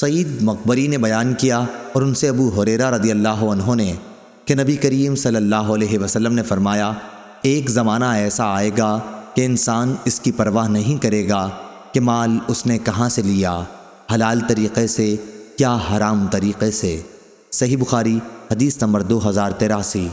سعید مقبری نے بیان کیا اور ان سے ابو حریرہ رضی اللہ عنہ نے کہ نبی کریم صلی اللہ علیہ وسلم نے فرمایا، ایک زمانہ ایسا آئے گا کہ انسان اس کی پرواہ نہیں کرے گا کہ مال اس نے کہاں سے لیا، حلال طریقے سے کیا حرام طریقے سے۔ صحیح بخاری، حدیث نمبر دو ہزار تراسی۔